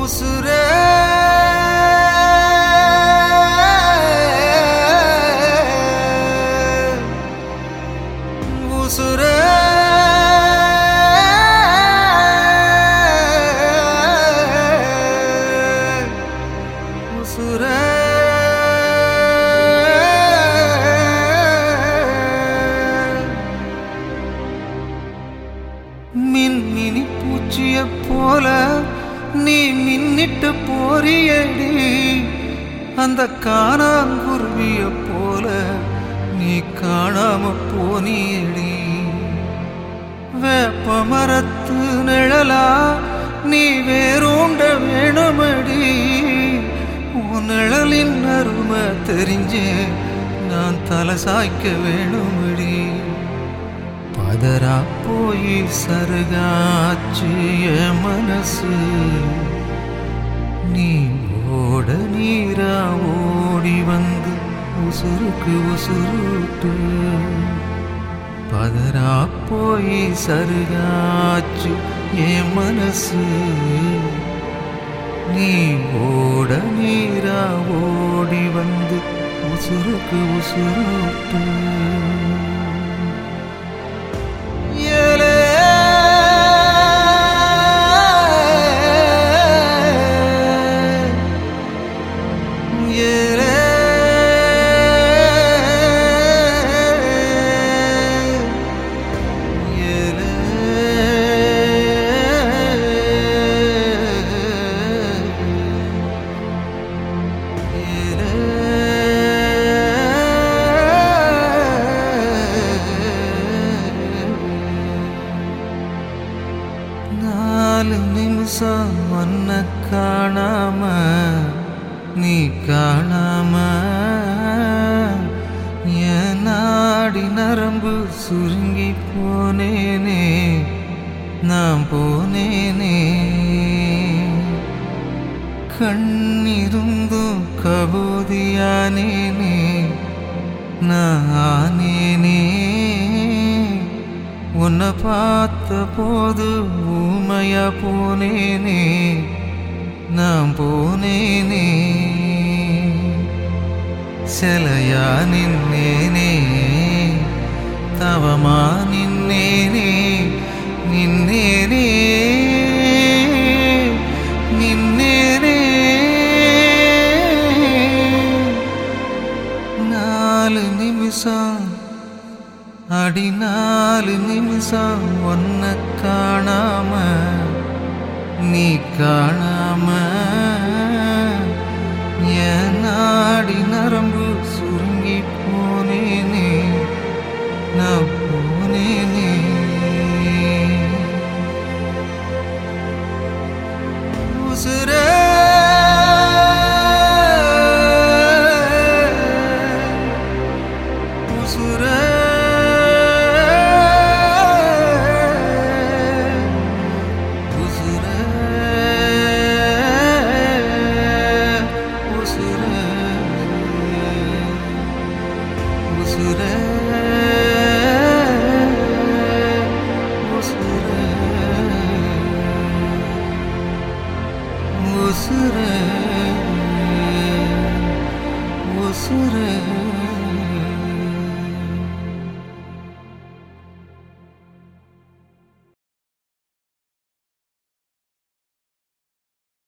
உசுரே. உசுரே. உசுரே. மின்மினி பூச்சிய போல நீ மின்னிட்டு போறியடி அந்த காணாங்குருவிய போல நீ காணாம போனியடி. வேப்ப மரத்து நிழலா நீ வேறோண்ட வேணமடி. உன் நிழலின் அருமை தெரிஞ்சு நான் தலை சாய்க்க வேணுமடி. பதறா போய் சருகாச்சு. என் மனசு. நீ ஓட நீரா ஓடி வந்து உசுருக்கு உசுருட்டு. பதறா போய் சருகாச்சு என் மனசு. நீ ஓட நீரா ஓடி வந்து உசுருக்கு நிமிஷம் ஒன்ன காணாம நீ காணாம. என் நாடி நரம்பு சுருங்கி போனேனே நான் போனேனே. கண்ணிருந்தும் கபூதியானேனே நானேனே உன்னை பார்த்த போது ஊமையா போனேனே நான் போனேனே சிலையா நின்னேனே தவமா நின்னேனே நின்னேனே நின்னேனே நாலு நிமிஷம் அடினாலு நிமிஷம் ஒன்ன காணாம நீ காணாம. என் நாடி நரம்பு சுருங்கி போனேனே நான் போனேனே. உசுரே உசுரே सुरे उस सुरे